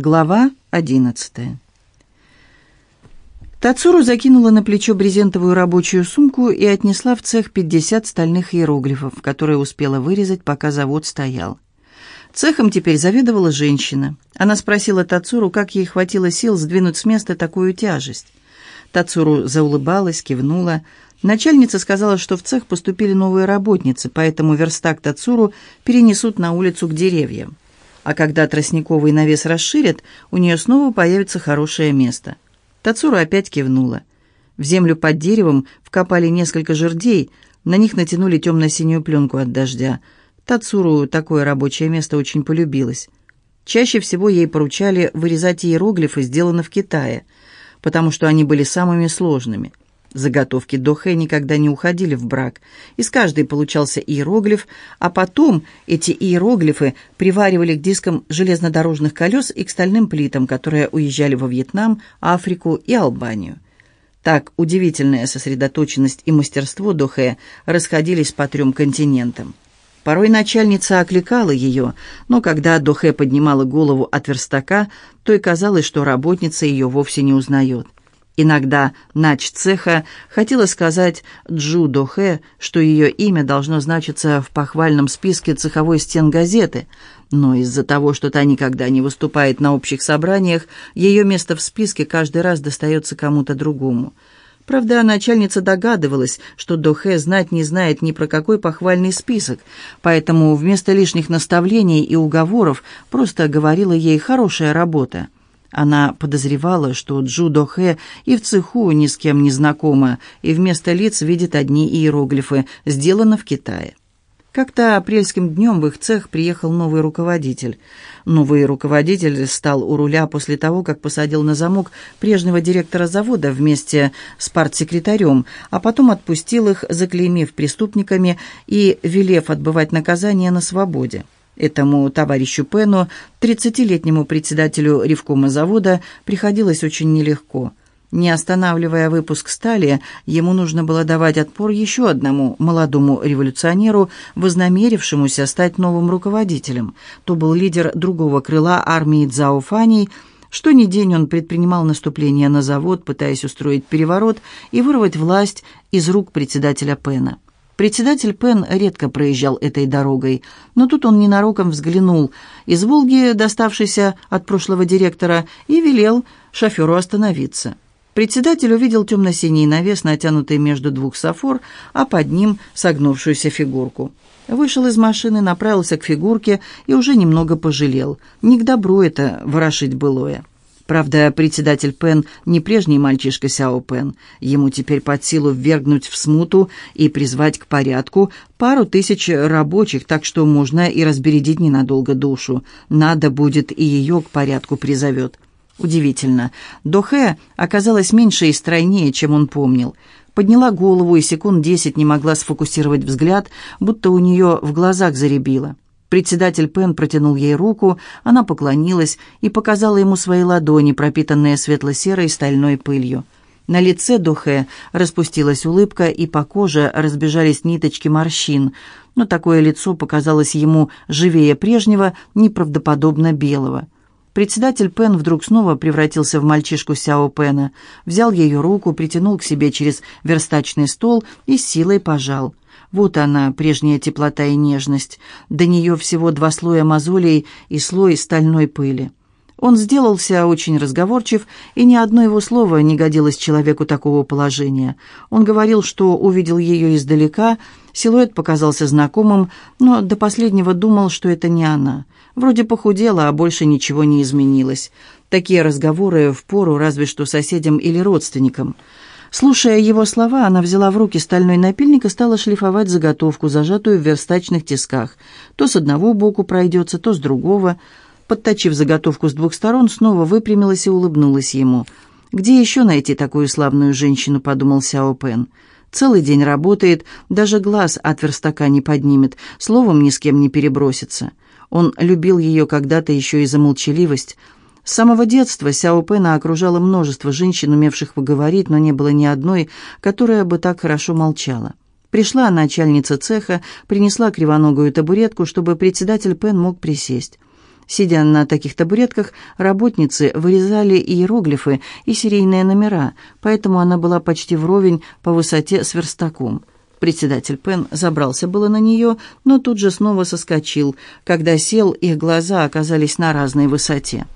Глава одиннадцатая. Тацуру закинула на плечо брезентовую рабочую сумку и отнесла в цех 50 стальных иероглифов, которые успела вырезать, пока завод стоял. Цехом теперь заведовала женщина. Она спросила Тацуру, как ей хватило сил сдвинуть с места такую тяжесть. Тацуру заулыбалась, кивнула. Начальница сказала, что в цех поступили новые работницы, поэтому верстак Тацуру перенесут на улицу к деревьям а когда тростниковый навес расширят, у нее снова появится хорошее место. Тацура опять кивнула. В землю под деревом вкопали несколько жердей, на них натянули темно-синюю пленку от дождя. Тацуру такое рабочее место очень полюбилось. Чаще всего ей поручали вырезать иероглифы, сделанные в Китае, потому что они были самыми сложными – Заготовки Дохэ никогда не уходили в брак. Из каждой получался иероглиф, а потом эти иероглифы приваривали к дискам железнодорожных колес и к стальным плитам, которые уезжали во Вьетнам, Африку и Албанию. Так удивительная сосредоточенность и мастерство Дохэ расходились по трем континентам. Порой начальница окликала ее, но когда Дохэ поднимала голову от верстака, то и казалось, что работница ее вовсе не узнает. Иногда нач цеха хотела сказать Джу Дохе, что ее имя должно значиться в похвальном списке цеховой стен газеты, но из-за того, что та никогда не выступает на общих собраниях, ее место в списке каждый раз достается кому-то другому. Правда, начальница догадывалась, что Дохе знать не знает ни про какой похвальный список, поэтому вместо лишних наставлений и уговоров просто говорила ей «хорошая работа». Она подозревала, что Джу Дохэ и в цеху ни с кем не знакома, и вместо лиц видит одни иероглифы «Сделано в Китае». Как-то апрельским днем в их цех приехал новый руководитель. Новый руководитель стал у руля после того, как посадил на замок прежнего директора завода вместе с партсекретарем, а потом отпустил их, заклеймив преступниками и велев отбывать наказание на свободе. Этому товарищу Пену, 30-летнему председателю ревкома завода, приходилось очень нелегко. Не останавливая выпуск стали, ему нужно было давать отпор еще одному молодому революционеру, вознамерившемуся стать новым руководителем. То был лидер другого крыла армии Цзаофаней. Что ни день он предпринимал наступление на завод, пытаясь устроить переворот и вырвать власть из рук председателя Пена. Председатель Пен редко проезжал этой дорогой, но тут он ненароком взглянул из «Волги», доставшейся от прошлого директора, и велел шоферу остановиться. Председатель увидел темно-синий навес, натянутый между двух сафор, а под ним согнувшуюся фигурку. Вышел из машины, направился к фигурке и уже немного пожалел. Не к добру это ворошить былое. Правда, председатель Пен не прежний мальчишка Сяо Пен. Ему теперь под силу ввергнуть в смуту и призвать к порядку пару тысяч рабочих, так что можно и разбередить ненадолго душу. Надо будет и ее к порядку призовет. Удивительно. Дохэ оказалась меньше и стройнее, чем он помнил. Подняла голову и секунд десять не могла сфокусировать взгляд, будто у нее в глазах заребило. Председатель Пен протянул ей руку, она поклонилась и показала ему свои ладони, пропитанные светло-серой стальной пылью. На лице Духе распустилась улыбка, и по коже разбежались ниточки морщин, но такое лицо показалось ему живее прежнего, неправдоподобно белого. Председатель Пен вдруг снова превратился в мальчишку Сяо Пена, взял ее руку, притянул к себе через верстачный стол и силой пожал – вот она, прежняя теплота и нежность. До нее всего два слоя мозолей и слой стальной пыли. Он сделался очень разговорчив, и ни одно его слово не годилось человеку такого положения. Он говорил, что увидел ее издалека, силуэт показался знакомым, но до последнего думал, что это не она. Вроде похудела, а больше ничего не изменилось. Такие разговоры в пору разве что соседям или родственникам. Слушая его слова, она взяла в руки стальной напильник и стала шлифовать заготовку, зажатую в верстачных тисках. То с одного боку пройдется, то с другого. Подточив заготовку с двух сторон, снова выпрямилась и улыбнулась ему. «Где еще найти такую славную женщину?» — подумал Сяо Пен. «Целый день работает, даже глаз от верстака не поднимет, словом ни с кем не перебросится». Он любил ее когда-то еще и за молчаливость — с самого детства Сяо Пэна окружало множество женщин, умевших поговорить, но не было ни одной, которая бы так хорошо молчала. Пришла начальница цеха, принесла кривоногую табуретку, чтобы председатель Пен мог присесть. Сидя на таких табуретках, работницы вырезали иероглифы и серийные номера, поэтому она была почти вровень по высоте с верстаком. Председатель Пен забрался было на нее, но тут же снова соскочил. Когда сел, их глаза оказались на разной высоте.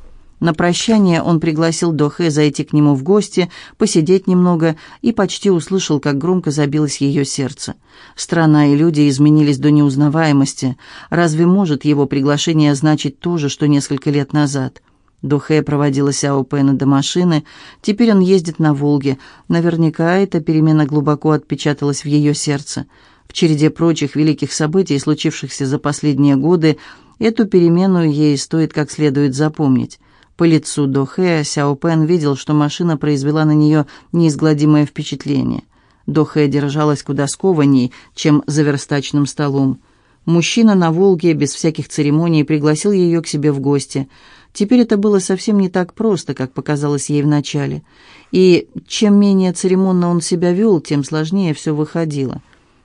На прощание он пригласил Дохе зайти к нему в гости, посидеть немного и почти услышал, как громко забилось ее сердце. Страна и люди изменились до неузнаваемости. Разве может его приглашение значить то же, что несколько лет назад? Дохе проводила Сяо Пэна до машины. Теперь он ездит на «Волге». Наверняка эта перемена глубоко отпечаталась в ее сердце. В череде прочих великих событий, случившихся за последние годы, эту перемену ей стоит как следует запомнить. По лицу Дохэ Сяо Пен видел, что машина произвела на нее неизгладимое впечатление. Дохэ держалась куда скованней, чем за верстачным столом. Мужчина на «Волге» без всяких церемоний пригласил ее к себе в гости. Теперь это было совсем не так просто, как показалось ей вначале. И чем менее церемонно он себя вел, тем сложнее все выходило.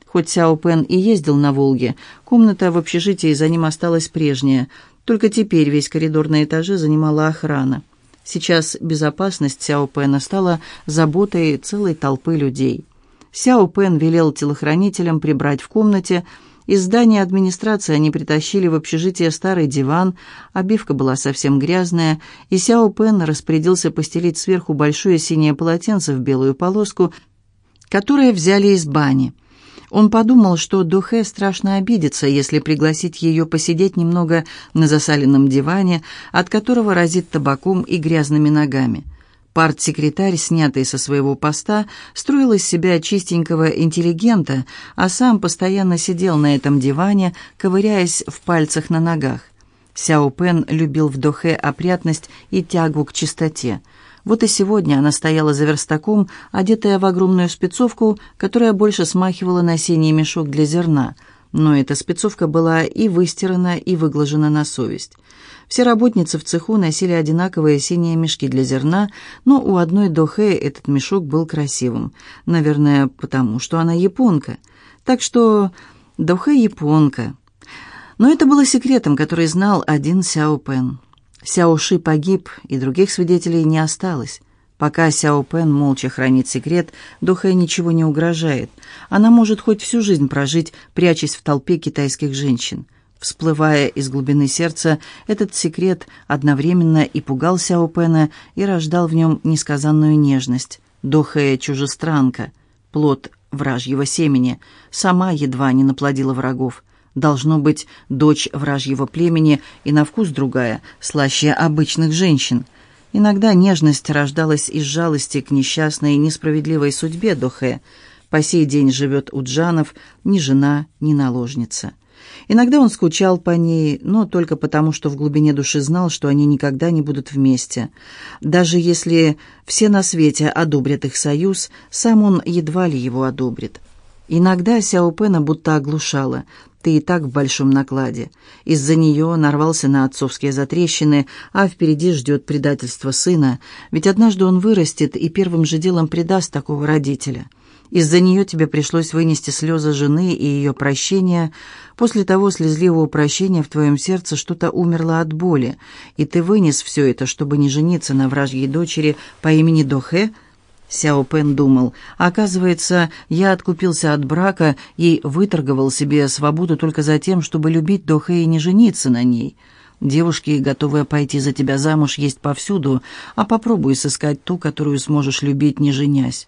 Хоть Сяо Пен и ездил на «Волге», комната в общежитии за ним осталась прежняя, только теперь весь коридор на этаже занимала охрана. Сейчас безопасность Сяо Пэна стала заботой целой толпы людей. Сяо Пэн велел телохранителям прибрать в комнате. Из здания администрации они притащили в общежитие старый диван, обивка была совсем грязная, и Сяо Пэн распорядился постелить сверху большое синее полотенце в белую полоску, которое взяли из бани – он подумал, что Духе страшно обидится, если пригласить ее посидеть немного на засаленном диване, от которого разит табаком и грязными ногами. Партсекретарь, снятый со своего поста, строил из себя чистенького интеллигента, а сам постоянно сидел на этом диване, ковыряясь в пальцах на ногах. Сяо Пен любил в Дохе опрятность и тягу к чистоте – вот и сегодня она стояла за верстаком, одетая в огромную спецовку, которая больше смахивала на синий мешок для зерна. Но эта спецовка была и выстирана, и выглажена на совесть. Все работницы в цеху носили одинаковые синие мешки для зерна, но у одной Дохе этот мешок был красивым. Наверное, потому что она японка. Так что Дохе японка. Но это было секретом, который знал один Сяо Пен. Сяо Ши погиб, и других свидетелей не осталось. Пока Сяо Пен молча хранит секрет, Дохэ ничего не угрожает. Она может хоть всю жизнь прожить, прячась в толпе китайских женщин. Всплывая из глубины сердца, этот секрет одновременно и пугал Сяо Пена, и рождал в нем несказанную нежность. Дохэ чужестранка, плод вражьего семени, сама едва не наплодила врагов. Должно быть, дочь вражьего племени и на вкус другая, слаще обычных женщин. Иногда нежность рождалась из жалости к несчастной и несправедливой судьбе Дохе. По сей день живет у Джанов ни жена, ни наложница. Иногда он скучал по ней, но только потому, что в глубине души знал, что они никогда не будут вместе. Даже если все на свете одобрят их союз, сам он едва ли его одобрит. Иногда Сяопена будто оглушала – ты и так в большом накладе. Из-за нее нарвался на отцовские затрещины, а впереди ждет предательство сына, ведь однажды он вырастет и первым же делом предаст такого родителя. Из-за нее тебе пришлось вынести слезы жены и ее прощения. После того слезливого прощения в твоем сердце что-то умерло от боли, и ты вынес все это, чтобы не жениться на вражьей дочери по имени Дохе – Сяо Пен думал, оказывается, я откупился от брака и выторговал себе свободу только за тем, чтобы любить Дохэ и не жениться на ней. Девушки, готовые пойти за тебя замуж, есть повсюду, а попробуй сыскать ту, которую сможешь любить, не женясь.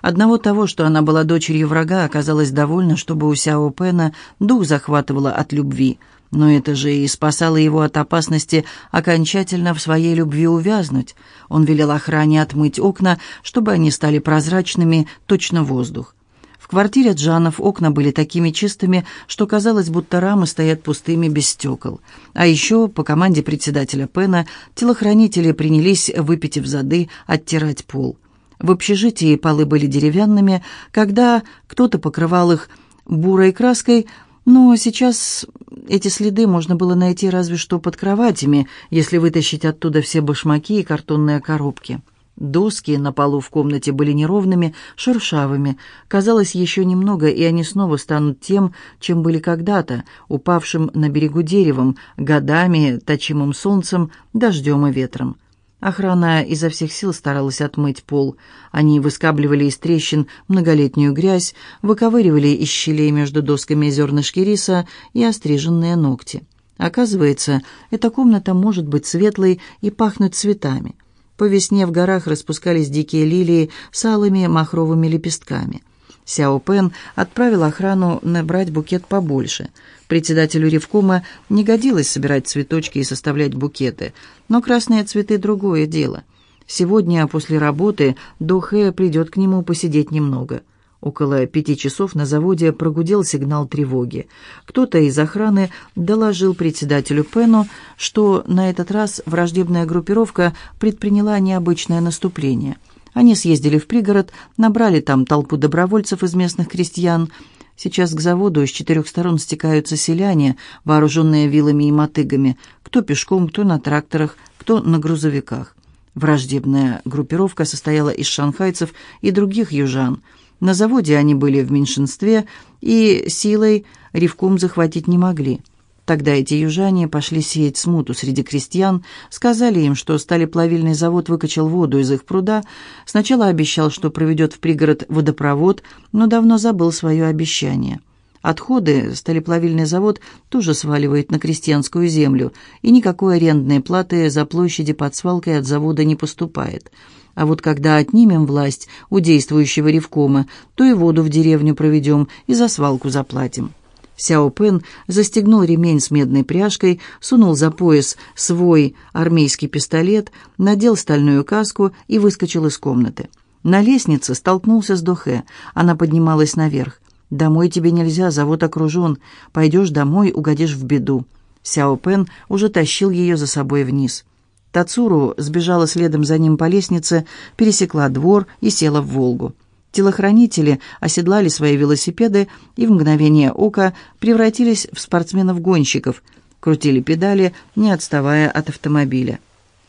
Одного того, что она была дочерью врага, оказалось довольно, чтобы у Сяо Пена дух захватывало от любви – но это же и спасало его от опасности окончательно в своей любви увязнуть. Он велел охране отмыть окна, чтобы они стали прозрачными, точно воздух. В квартире Джанов окна были такими чистыми, что казалось, будто рамы стоят пустыми без стекол. А еще, по команде председателя Пена, телохранители принялись, выпитив зады, оттирать пол. В общежитии полы были деревянными, когда кто-то покрывал их бурой краской, но сейчас эти следы можно было найти разве что под кроватями, если вытащить оттуда все башмаки и картонные коробки. Доски на полу в комнате были неровными, шершавыми. Казалось, еще немного, и они снова станут тем, чем были когда-то, упавшим на берегу деревом, годами, точимым солнцем, дождем и ветром. Охрана изо всех сил старалась отмыть пол. Они выскабливали из трещин многолетнюю грязь, выковыривали из щелей между досками зернышки риса и остриженные ногти. Оказывается, эта комната может быть светлой и пахнуть цветами. По весне в горах распускались дикие лилии с алыми махровыми лепестками. Сяо Пен отправил охрану набрать букет побольше. Председателю Ревкома не годилось собирать цветочки и составлять букеты, но красные цветы — другое дело. Сегодня после работы Дохэ придет к нему посидеть немного — Около пяти часов на заводе прогудел сигнал тревоги. Кто-то из охраны доложил председателю Пену, что на этот раз враждебная группировка предприняла необычное наступление. Они съездили в пригород, набрали там толпу добровольцев из местных крестьян. Сейчас к заводу с четырех сторон стекаются селяне, вооруженные вилами и мотыгами, кто пешком, кто на тракторах, кто на грузовиках. Враждебная группировка состояла из шанхайцев и других южан – на заводе они были в меньшинстве и силой ревком захватить не могли. Тогда эти южане пошли сеять смуту среди крестьян, сказали им, что сталеплавильный завод выкачал воду из их пруда, сначала обещал, что проведет в пригород водопровод, но давно забыл свое обещание. Отходы сталеплавильный завод тоже сваливает на крестьянскую землю, и никакой арендной платы за площади под свалкой от завода не поступает – а вот когда отнимем власть у действующего ревкома, то и воду в деревню проведем и за свалку заплатим». Сяо Пен застегнул ремень с медной пряжкой, сунул за пояс свой армейский пистолет, надел стальную каску и выскочил из комнаты. На лестнице столкнулся с Дохе. Она поднималась наверх. «Домой тебе нельзя, завод окружен. Пойдешь домой, угодишь в беду». Сяо Пен уже тащил ее за собой вниз. Тацуру сбежала следом за ним по лестнице, пересекла двор и села в «Волгу». Телохранители оседлали свои велосипеды и в мгновение ока превратились в спортсменов-гонщиков, крутили педали, не отставая от автомобиля.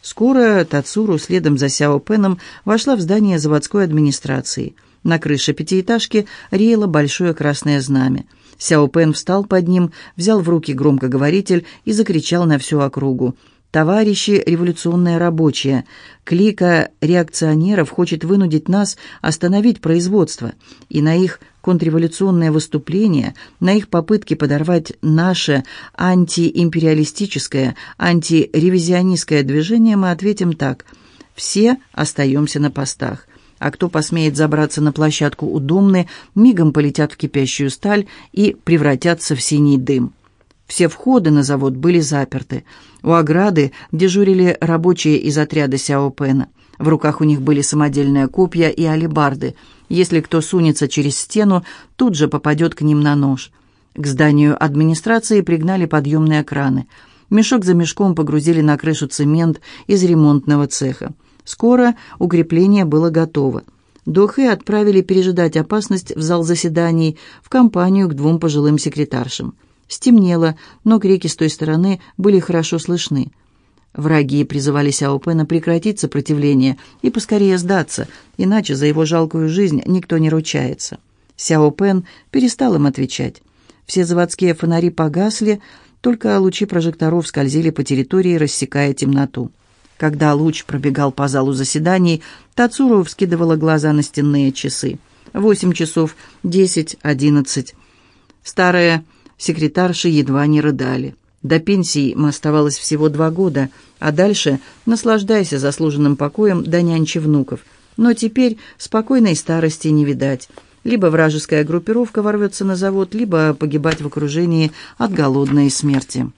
Скоро Тацуру следом за Сяо Пеном вошла в здание заводской администрации. На крыше пятиэтажки реяло большое красное знамя. Сяо Пен встал под ним, взял в руки громкоговоритель и закричал на всю округу – Товарищи революционные рабочие, клика реакционеров хочет вынудить нас остановить производство, и на их контрреволюционное выступление, на их попытки подорвать наше антиимпериалистическое, антиревизионистское движение мы ответим так – все остаемся на постах – а кто посмеет забраться на площадку у Думны, мигом полетят в кипящую сталь и превратятся в синий дым. Все входы на завод были заперты. У ограды дежурили рабочие из отряда Сяо Пэна. В руках у них были самодельные копья и алебарды. Если кто сунется через стену, тут же попадет к ним на нож. К зданию администрации пригнали подъемные краны. Мешок за мешком погрузили на крышу цемент из ремонтного цеха. Скоро укрепление было готово. Дохе отправили пережидать опасность в зал заседаний в компанию к двум пожилым секретаршам. Стемнело, но крики с той стороны были хорошо слышны. Враги призывали Сяо Пэна прекратить сопротивление и поскорее сдаться, иначе за его жалкую жизнь никто не ручается. Сяо Пэн перестал им отвечать. Все заводские фонари погасли, только лучи прожекторов скользили по территории, рассекая темноту. Когда луч пробегал по залу заседаний, Тацуру вскидывала глаза на стенные часы. Восемь часов, десять, одиннадцать. Старая секретарши едва не рыдали. До пенсии им оставалось всего два года, а дальше наслаждайся заслуженным покоем до нянчи внуков. Но теперь спокойной старости не видать. Либо вражеская группировка ворвется на завод, либо погибать в окружении от голодной смерти.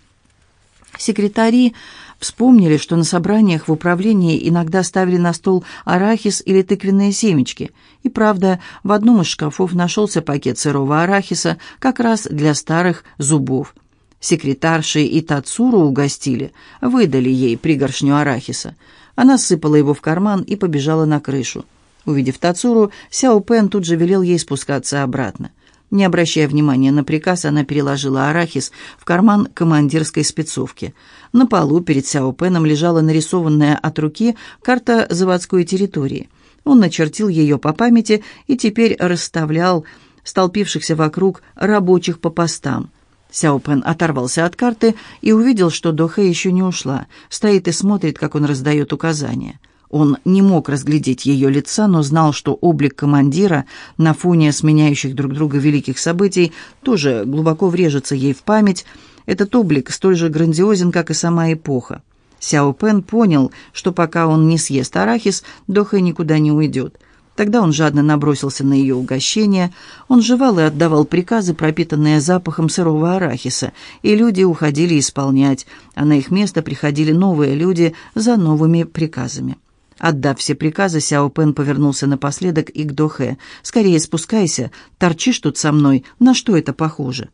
Секретари вспомнили, что на собраниях в управлении иногда ставили на стол арахис или тыквенные семечки. И правда, в одном из шкафов нашелся пакет сырого арахиса как раз для старых зубов. Секретарши и Тацуру угостили, выдали ей пригоршню арахиса. Она сыпала его в карман и побежала на крышу. Увидев Тацуру, Сяо Пен тут же велел ей спускаться обратно. Не обращая внимания на приказ, она переложила арахис в карман командирской спецовки. На полу перед Сяо Пеном лежала нарисованная от руки карта заводской территории. Он начертил ее по памяти и теперь расставлял столпившихся вокруг рабочих по постам. Сяо Пен оторвался от карты и увидел, что Дохэ еще не ушла, стоит и смотрит, как он раздает указания. Он не мог разглядеть ее лица, но знал, что облик командира на фоне сменяющих друг друга великих событий тоже глубоко врежется ей в память. Этот облик столь же грандиозен, как и сама эпоха. Сяо Пен понял, что пока он не съест арахис, Дохэ никуда не уйдет. Тогда он жадно набросился на ее угощение. Он жевал и отдавал приказы, пропитанные запахом сырого арахиса, и люди уходили исполнять, а на их место приходили новые люди за новыми приказами. Отдав все приказы, Сяо Пен повернулся напоследок и к Дохе. «Скорее спускайся, торчишь тут со мной, на что это похоже?»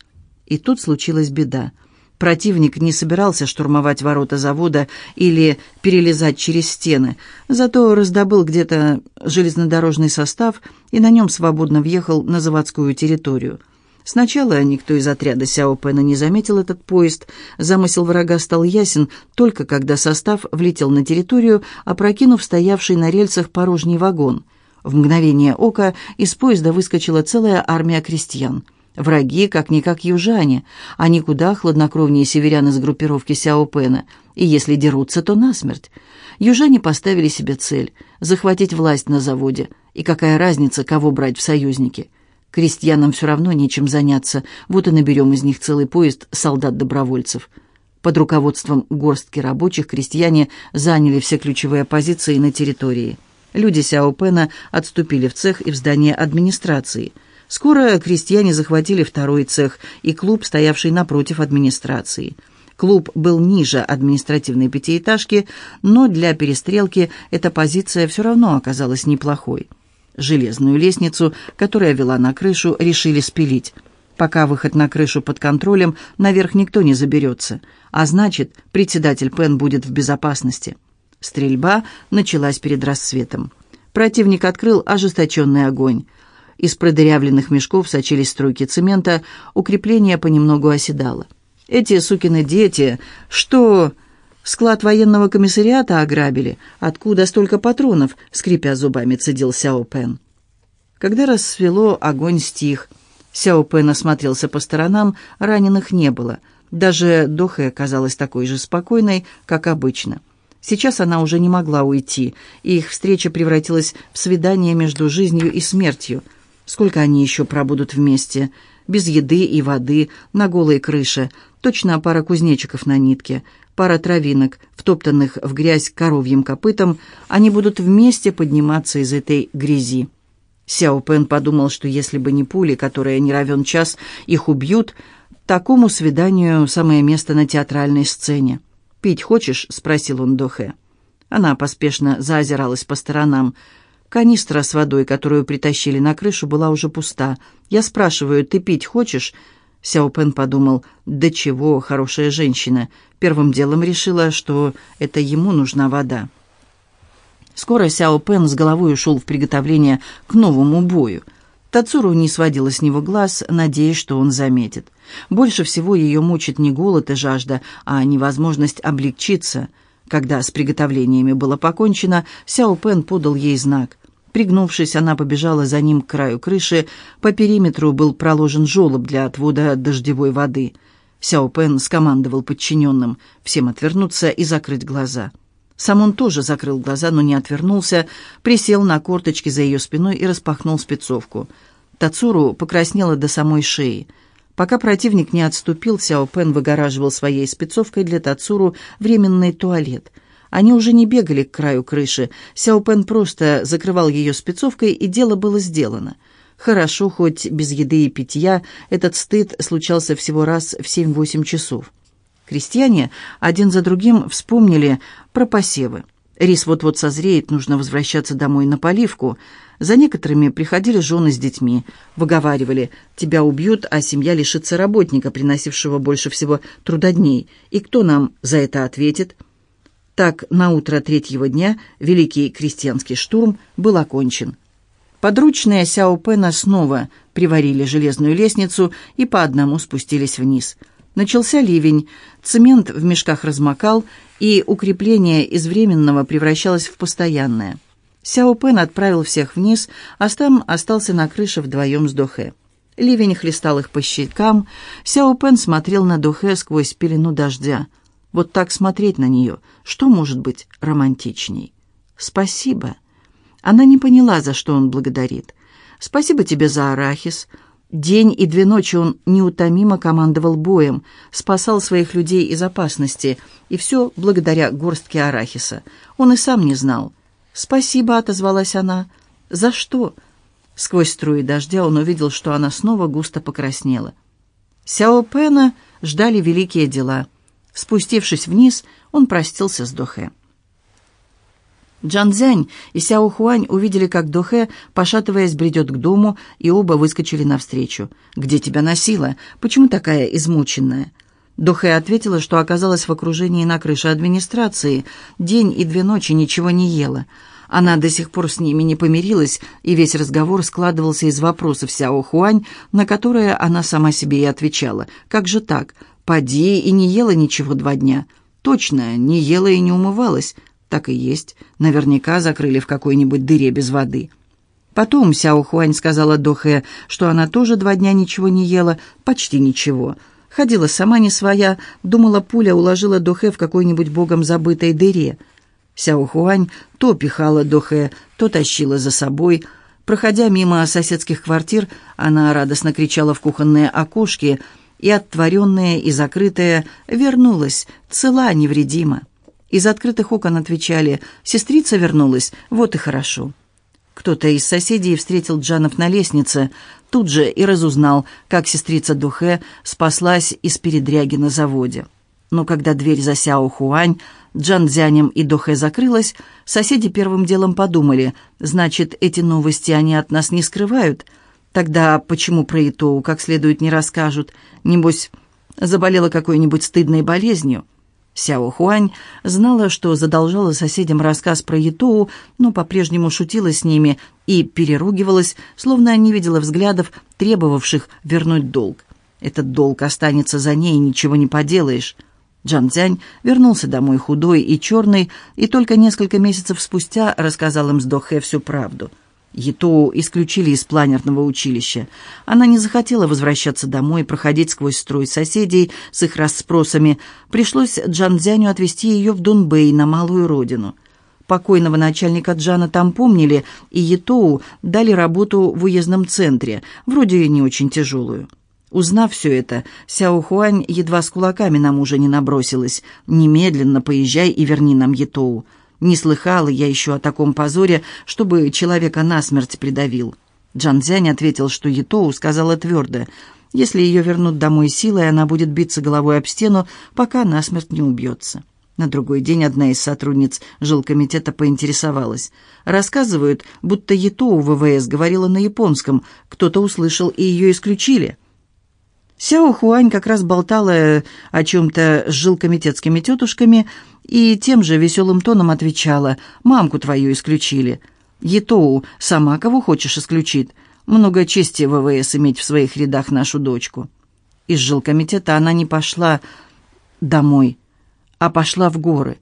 И тут случилась беда. Противник не собирался штурмовать ворота завода или перелезать через стены, зато раздобыл где-то железнодорожный состав и на нем свободно въехал на заводскую территорию – Сначала никто из отряда Сяо Пэна не заметил этот поезд. Замысел врага стал ясен только когда состав влетел на территорию, опрокинув стоявший на рельсах порожний вагон. В мгновение ока из поезда выскочила целая армия крестьян. Враги, как-никак южане, они куда хладнокровнее северян из группировки Сяо Пэна, и если дерутся, то насмерть. Южане поставили себе цель – захватить власть на заводе, и какая разница, кого брать в союзники – Крестьянам все равно нечем заняться, вот и наберем из них целый поезд солдат-добровольцев. Под руководством горстки рабочих крестьяне заняли все ключевые позиции на территории. Люди Сяо Пэна отступили в цех и в здание администрации. Скоро крестьяне захватили второй цех и клуб, стоявший напротив администрации. Клуб был ниже административной пятиэтажки, но для перестрелки эта позиция все равно оказалась неплохой. Железную лестницу, которая вела на крышу, решили спилить. Пока выход на крышу под контролем, наверх никто не заберется, а значит, председатель Пен будет в безопасности. Стрельба началась перед рассветом. Противник открыл ожесточенный огонь. Из продырявленных мешков сочились струйки цемента, укрепление понемногу оседало. «Эти сукины дети, что...» Склад военного комиссариата ограбили. Откуда столько патронов?» — скрипя зубами, цедил Сяо Пен. Когда рассвело, огонь стих. Сяо Пен осмотрелся по сторонам, раненых не было. Даже Дохэ казалась такой же спокойной, как обычно. Сейчас она уже не могла уйти, и их встреча превратилась в свидание между жизнью и смертью. Сколько они еще пробудут вместе? Без еды и воды, на голой крыше, точно пара кузнечиков на нитке — пара травинок, втоптанных в грязь коровьим копытом, они будут вместе подниматься из этой грязи. Сяо Пен подумал, что если бы не пули, которые не равен час, их убьют, такому свиданию самое место на театральной сцене. «Пить хочешь?» — спросил он Дохе. Она поспешно заозиралась по сторонам. Канистра с водой, которую притащили на крышу, была уже пуста. Я спрашиваю, ты пить хочешь? Сяо Пен подумал, да чего, хорошая женщина. Первым делом решила, что это ему нужна вода. Скоро Сяо Пен с головой ушел в приготовление к новому бою. Тацуру не сводила с него глаз, надеясь, что он заметит. Больше всего ее мучит не голод и жажда, а невозможность облегчиться. Когда с приготовлениями было покончено, Сяо Пен подал ей знак. Пригнувшись, она побежала за ним к краю крыши. По периметру был проложен желоб для отвода дождевой воды. Сяо Пен скомандовал подчиненным всем отвернуться и закрыть глаза. Сам он тоже закрыл глаза, но не отвернулся, присел на корточки за ее спиной и распахнул спецовку. Тацуру покраснела до самой шеи. Пока противник не отступил, Сяо Пен выгораживал своей спецовкой для Тацуру временный туалет — они уже не бегали к краю крыши. Сяо Пен просто закрывал ее спецовкой, и дело было сделано. Хорошо, хоть без еды и питья, этот стыд случался всего раз в 7-8 часов. Крестьяне один за другим вспомнили про посевы. Рис вот-вот созреет, нужно возвращаться домой на поливку. За некоторыми приходили жены с детьми. Выговаривали, тебя убьют, а семья лишится работника, приносившего больше всего трудодней. И кто нам за это ответит?» Так, на утро третьего дня Великий крестьянский штурм был окончен. Подручные Сяо снова приварили железную лестницу и по одному спустились вниз. Начался ливень, цемент в мешках размокал, и укрепление из временного превращалось в постоянное. Сяо отправил всех вниз, а сам остался на крыше вдвоем с Дохе. Ливень хлестал их по щекам, Сяо смотрел на Дохе сквозь пелену дождя. Вот так смотреть на нее, что может быть романтичней? «Спасибо», она не поняла, за что он благодарит. «Спасибо тебе за арахис». День и две ночи он неутомимо командовал боем, спасал своих людей из опасности, и все благодаря горстке арахиса. Он и сам не знал. «Спасибо», — отозвалась она. «За что?» Сквозь струи дождя он увидел, что она снова густо покраснела. Сяо Пэна ждали великие дела. Спустившись вниз, он простился с Дохе. Джан Цзянь и Сяо Хуань увидели, как Дохэ, пошатываясь, бредет к дому, и оба выскочили навстречу. «Где тебя носило? Почему такая измученная?» Дохэ ответила, что оказалась в окружении на крыше администрации. День и две ночи ничего не ела. Она до сих пор с ними не помирилась, и весь разговор складывался из вопросов Сяо Хуань, на которые она сама себе и отвечала. «Как же так? Поди и не ела ничего два дня». «Точно, не ела и не умывалась. Так и есть. Наверняка закрыли в какой-нибудь дыре без воды. Потом Сяо Хуань сказала Дохе, что она тоже два дня ничего не ела, почти ничего. Ходила сама не своя, думала, пуля уложила Дохе в какой-нибудь богом забытой дыре. Сяо Хуань то пихала Дохе, то тащила за собой. Проходя мимо соседских квартир, она радостно кричала в кухонные окошки, и оттворенная и закрытая вернулась, цела, невредима. Из открытых окон отвечали «Сестрица вернулась, вот и хорошо». Кто-то из соседей встретил Джанов на лестнице, тут же и разузнал, как сестрица Духе спаслась из передряги на заводе. Но когда дверь за Сяо Хуань, Джан Дзянем и Духе закрылась, соседи первым делом подумали, значит, эти новости они от нас не скрывают. Тогда почему про Итоу как следует не расскажут? Небось, заболела какой-нибудь стыдной болезнью? Сяо Хуань знала, что задолжала соседям рассказ про Ятоу, но по-прежнему шутила с ними и переругивалась, словно не видела взглядов, требовавших вернуть долг. Этот долг останется за ней, ничего не поделаешь. Джан Цзянь вернулся домой худой и черный, и только несколько месяцев спустя рассказал им с Дохэ всю правду — Етоу исключили из планерного училища. Она не захотела возвращаться домой проходить сквозь строй соседей с их расспросами. Пришлось Джанзяню отвезти ее в Дунбэй, на малую родину. Покойного начальника Джана там помнили, и Етоу дали работу в уездном центре, вроде и не очень тяжелую. Узнав все это, Сяо Хуань едва с кулаками на мужа не набросилась. «Немедленно поезжай и верни нам Етоу». Не слыхала я еще о таком позоре, чтобы человека насмерть придавил. Джан Цзянь ответил, что Етоу сказала твердо, если ее вернут домой силой, она будет биться головой об стену, пока насмерть не убьется. На другой день одна из сотрудниц жилкомитета поинтересовалась. Рассказывают, будто Етоу ВВС говорила на японском, кто-то услышал и ее исключили. Сяо Хуань как раз болтала о чем-то с жилкомитетскими тетушками и тем же веселым тоном отвечала «Мамку твою исключили». «Етоу, сама кого хочешь исключит. Много чести ВВС иметь в своих рядах нашу дочку». Из жилкомитета она не пошла домой, а пошла в горы.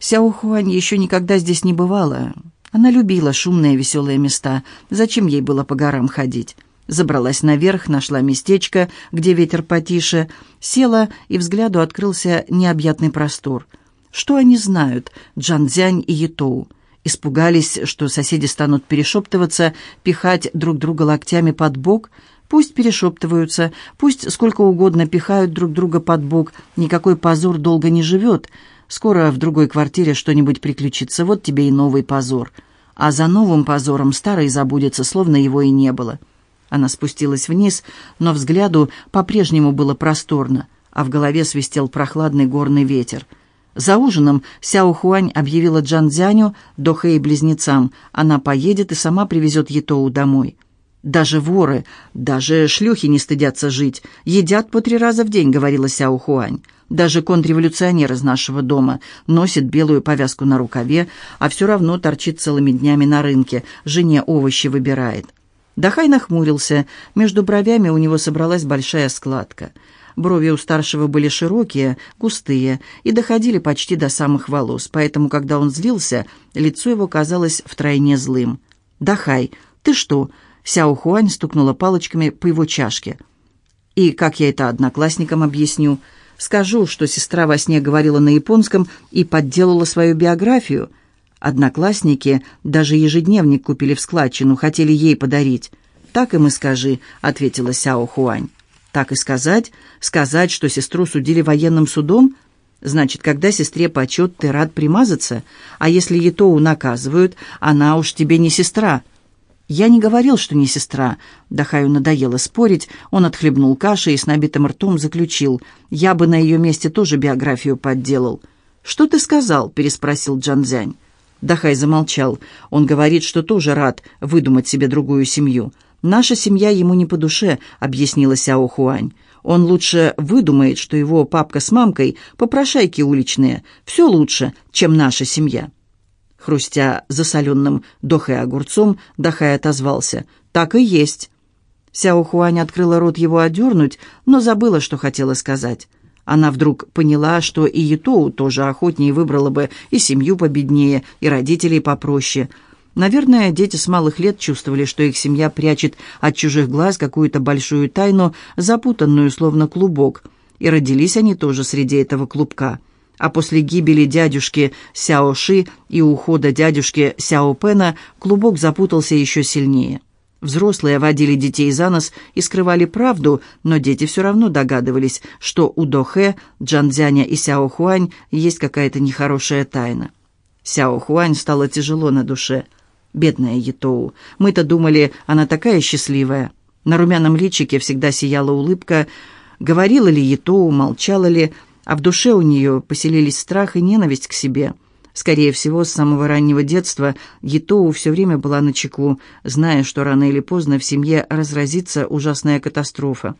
Сяо Хуань еще никогда здесь не бывала. Она любила шумные веселые места. Зачем ей было по горам ходить? Забралась наверх, нашла местечко, где ветер потише, села, и взгляду открылся необъятный простор. Что они знают, Джанзянь и Етоу? Испугались, что соседи станут перешептываться, пихать друг друга локтями под бок? Пусть перешептываются, пусть сколько угодно пихают друг друга под бок, никакой позор долго не живет. Скоро в другой квартире что-нибудь приключится, вот тебе и новый позор. А за новым позором старый забудется, словно его и не было. Она спустилась вниз, но взгляду по-прежнему было просторно, а в голове свистел прохладный горный ветер. За ужином Сяо Хуань объявила Джан Цзяню, Дохэ и близнецам. Она поедет и сама привезет Етоу домой. «Даже воры, даже шлюхи не стыдятся жить. Едят по три раза в день», — говорила Сяо Хуань. Даже контрреволюционер из нашего дома носит белую повязку на рукаве, а все равно торчит целыми днями на рынке, жене овощи выбирает. Дахай нахмурился, между бровями у него собралась большая складка. Брови у старшего были широкие, густые и доходили почти до самых волос, поэтому, когда он злился, лицо его казалось втройне злым. «Дахай, ты что?» Сяо Хуань стукнула палочками по его чашке. «И как я это одноклассникам объясню?» Скажу, что сестра во сне говорила на японском и подделала свою биографию. Одноклассники даже ежедневник купили в складчину, хотели ей подарить. «Так им и скажи», — ответила Сяо Хуань. «Так и сказать? Сказать, что сестру судили военным судом? Значит, когда сестре почет, ты рад примазаться? А если Етоу наказывают, она уж тебе не сестра». «Я не говорил, что не сестра». Дахаю надоело спорить, он отхлебнул каши и с набитым ртом заключил. «Я бы на ее месте тоже биографию подделал». «Что ты сказал?» – переспросил Джанзянь. Дахай замолчал. Он говорит, что тоже рад выдумать себе другую семью. «Наша семья ему не по душе», — объяснила Сяо Хуань. «Он лучше выдумает, что его папка с мамкой — попрошайки уличные. Все лучше, чем наша семья». Хрустя засоленным дохой огурцом, Дахай отозвался. «Так и есть». Сяо Хуань открыла рот его одернуть, но забыла, что хотела сказать. Она вдруг поняла, что и Етоу тоже охотнее выбрала бы и семью победнее, и родителей попроще. Наверное, дети с малых лет чувствовали, что их семья прячет от чужих глаз какую-то большую тайну, запутанную, словно клубок. И родились они тоже среди этого клубка а после гибели дядюшки Сяо Ши и ухода дядюшки Сяо Пена клубок запутался еще сильнее. Взрослые водили детей за нос и скрывали правду, но дети все равно догадывались, что у Дохэ, Джанзяня и Сяо Хуань есть какая-то нехорошая тайна. Сяо Хуань стало тяжело на душе. Бедная Етоу. Мы-то думали, она такая счастливая. На румяном личике всегда сияла улыбка. Говорила ли Етоу, молчала ли, а в душе у нее поселились страх и ненависть к себе. Скорее всего, с самого раннего детства Етоу все время была на чеку, зная, что рано или поздно в семье разразится ужасная катастрофа.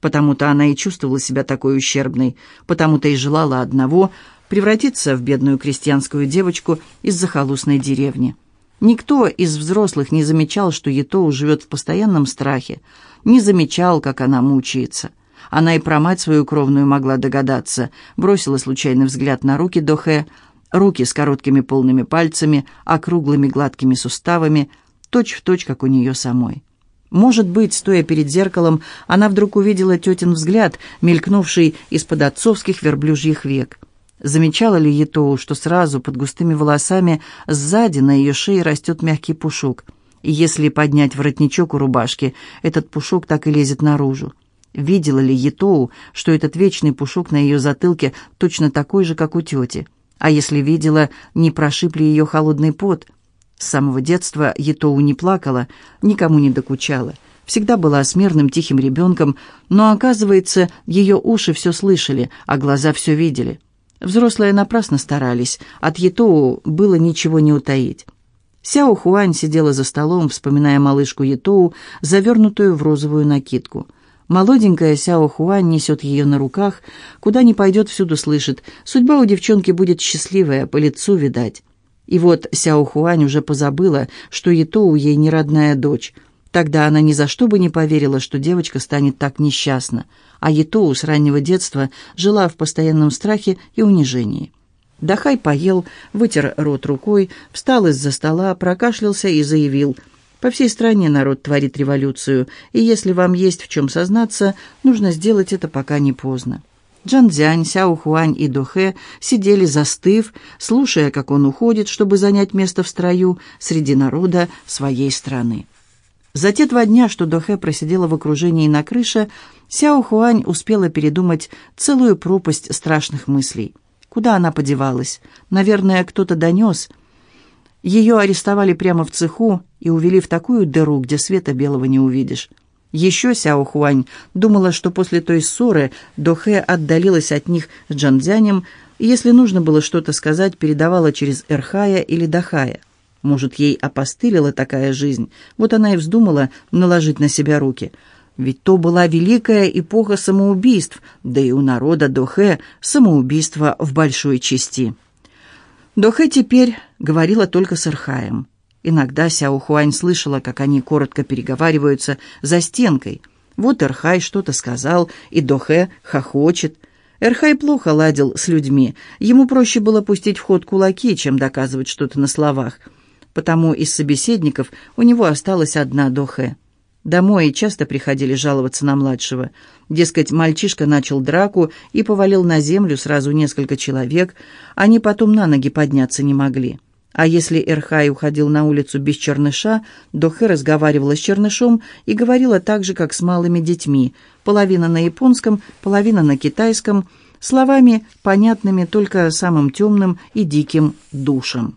Потому-то она и чувствовала себя такой ущербной, потому-то и желала одного – превратиться в бедную крестьянскую девочку из захолустной деревни. Никто из взрослых не замечал, что Етоу живет в постоянном страхе, не замечал, как она мучается – она и про мать свою кровную могла догадаться. Бросила случайный взгляд на руки Дохе, руки с короткими полными пальцами, округлыми гладкими суставами, точь-в-точь, точь, как у нее самой. Может быть, стоя перед зеркалом, она вдруг увидела тетин взгляд, мелькнувший из-под отцовских верблюжьих век. Замечала ли Етоу, что сразу под густыми волосами сзади на ее шее растет мягкий пушок, и если поднять воротничок у рубашки, этот пушок так и лезет наружу? Видела ли Етоу, что этот вечный пушок на ее затылке точно такой же, как у тети? А если видела, не прошиб ли ее холодный пот? С самого детства Етоу не плакала, никому не докучала. Всегда была смирным, тихим ребенком, но, оказывается, ее уши все слышали, а глаза все видели. Взрослые напрасно старались, от Етоу было ничего не утаить. Сяо Хуань сидела за столом, вспоминая малышку Етоу, завернутую в розовую накидку – Молоденькая Сяо Хуань несет ее на руках, куда ни пойдет, всюду слышит. Судьба у девчонки будет счастливая, по лицу видать. И вот Сяо Хуань уже позабыла, что Етоу ей не родная дочь. Тогда она ни за что бы не поверила, что девочка станет так несчастна. А Етоу с раннего детства жила в постоянном страхе и унижении. Дахай поел, вытер рот рукой, встал из-за стола, прокашлялся и заявил – по всей стране народ творит революцию, и если вам есть в чем сознаться, нужно сделать это пока не поздно. Джанзянь, Сяохуань и Дохэ сидели застыв, слушая, как он уходит, чтобы занять место в строю среди народа своей страны. За те два дня, что Дохэ просидела в окружении на крыше, Сяохуань успела передумать целую пропасть страшных мыслей. Куда она подевалась? Наверное, кто-то донес – ее арестовали прямо в цеху и увели в такую дыру, где света белого не увидишь. Еще Сяо Хуань думала, что после той ссоры Дохэ отдалилась от них с Джанзянем, и если нужно было что-то сказать, передавала через Эрхая или Дахая. Может, ей опостылила такая жизнь, вот она и вздумала наложить на себя руки. Ведь то была великая эпоха самоубийств, да и у народа Дохе самоубийство в большой части. Дохе теперь говорила только с Ирхаем. Иногда Сяо Хуань слышала, как они коротко переговариваются за стенкой. Вот Эрхай что-то сказал, и Дохе хохочет. Эрхай плохо ладил с людьми. Ему проще было пустить в ход кулаки, чем доказывать что-то на словах. Потому из собеседников у него осталась одна Дохе. Домой часто приходили жаловаться на младшего. Дескать, мальчишка начал драку и повалил на землю сразу несколько человек, они потом на ноги подняться не могли. А если Эрхай уходил на улицу без черныша, Дохе разговаривала с чернышом и говорила так же, как с малыми детьми, половина на японском, половина на китайском, словами, понятными только самым темным и диким душам.